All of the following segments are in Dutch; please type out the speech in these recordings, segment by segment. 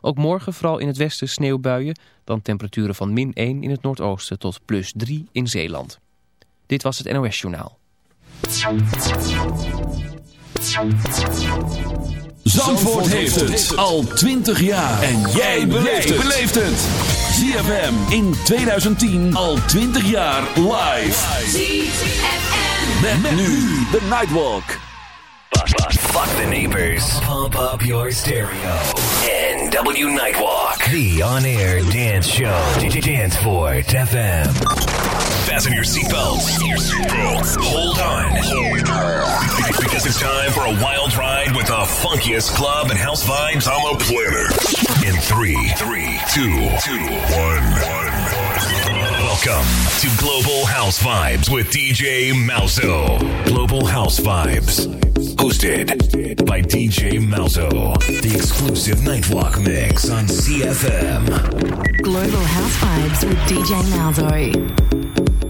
Ook morgen vooral in het westen sneeuwbuien. Dan temperaturen van min 1 in het noordoosten tot plus 3 in Zeeland. Dit was het NOS Journaal. Zandvoort heeft het al 20 jaar. En jij beleeft het. ZFM in 2010 al 20 jaar live. ZFM. Met, nu de Nightwalk. Fuck the neighbors. Pump up your stereo. NW Nightwalk. The on-air dance show. Dance for FM. Fasten your seatbelts. Hold on. Because it's time for a wild ride with the funkiest club and house vibes on the planet. In three, three, two, two, one, one. Welcome to Global House Vibes with DJ Malzo. Global House Vibes. Hosted by DJ Malzo. The exclusive Nightwalk mix on CFM. Global House Vibes with DJ Malzo.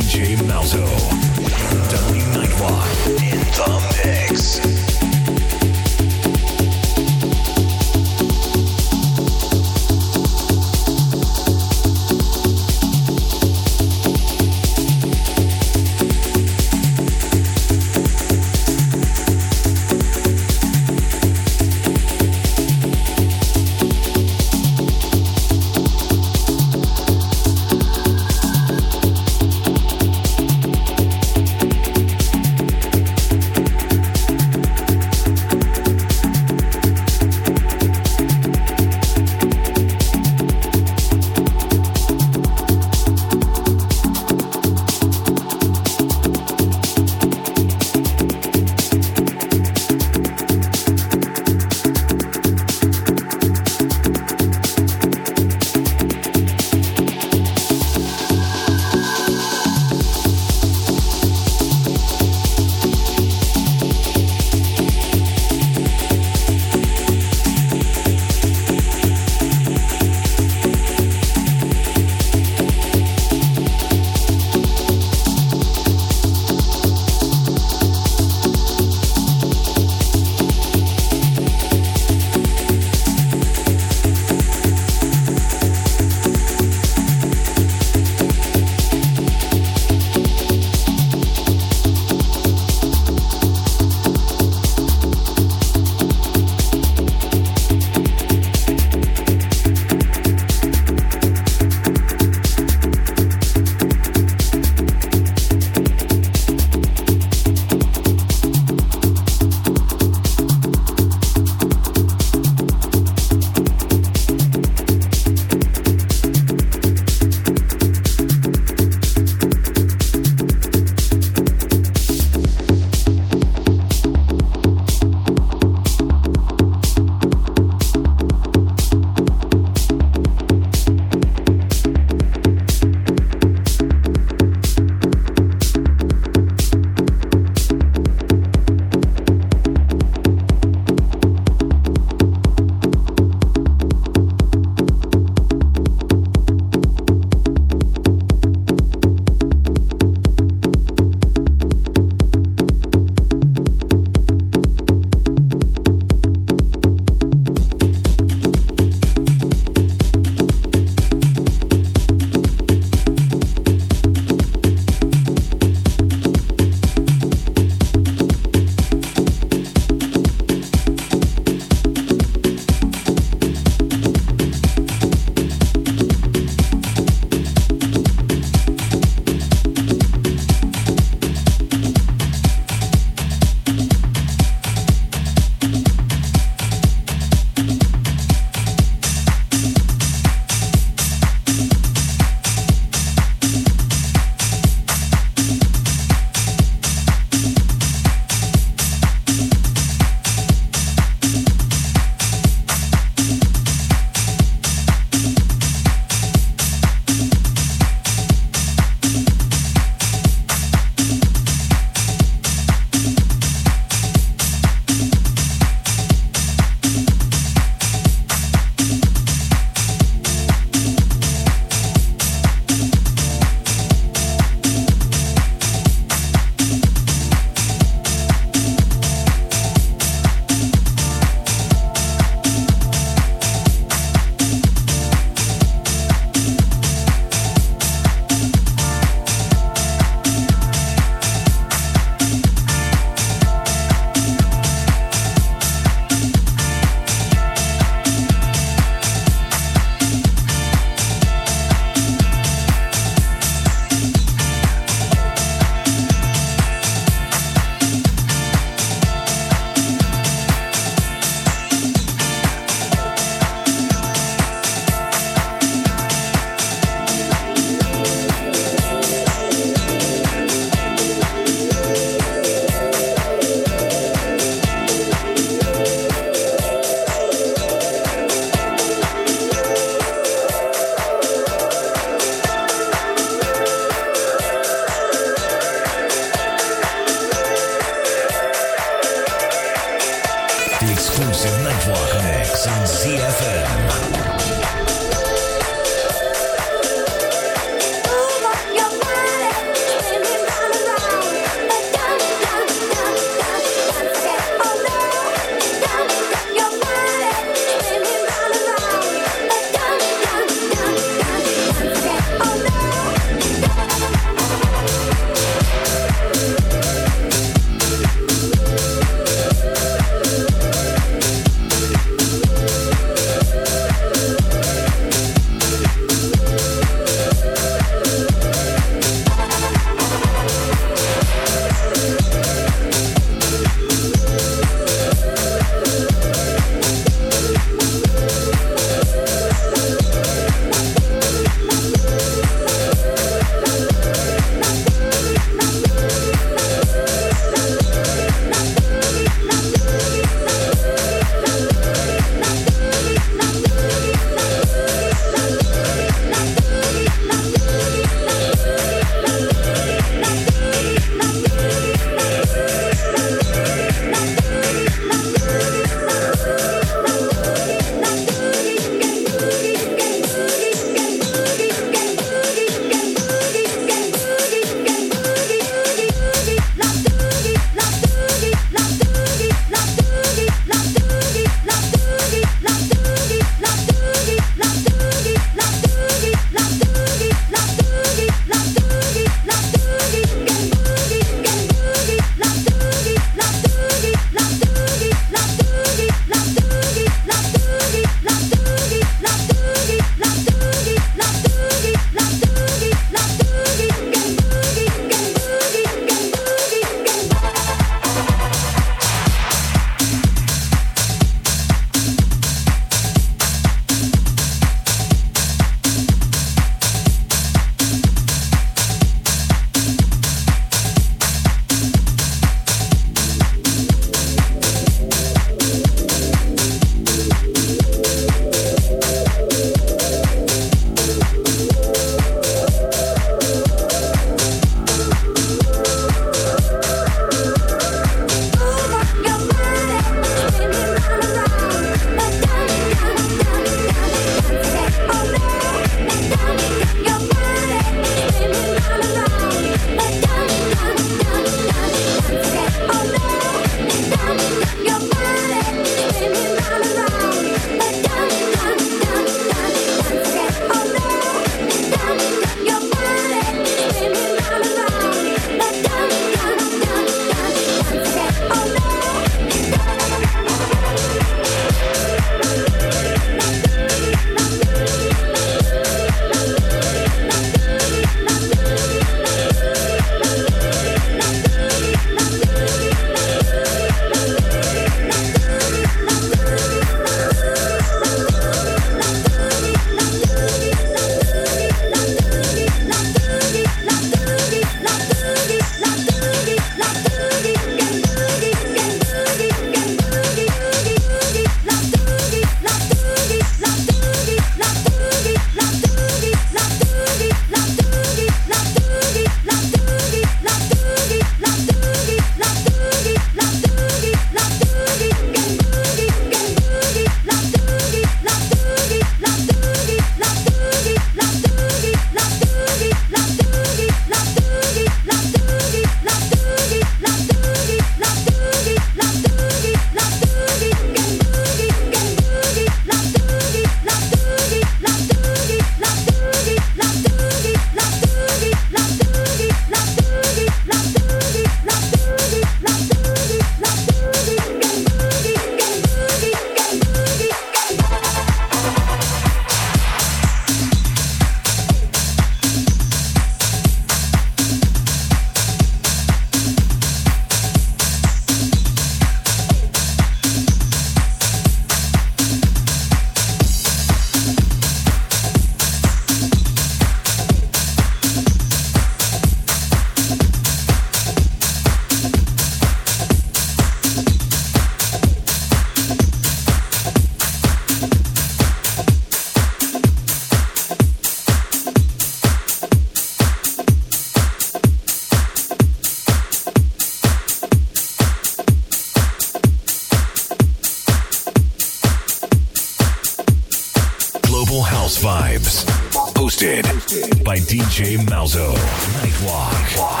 DJ Malzo. Nightwalk.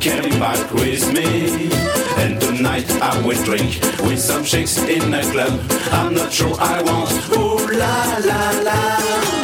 came back with me. And tonight I will drink with some chicks in a club. I'm not sure I want. Ooh la la la.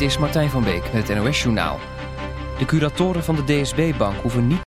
Dit is Martijn van Beek met het NOS Journaal. De curatoren van de DSB-bank hoeven niet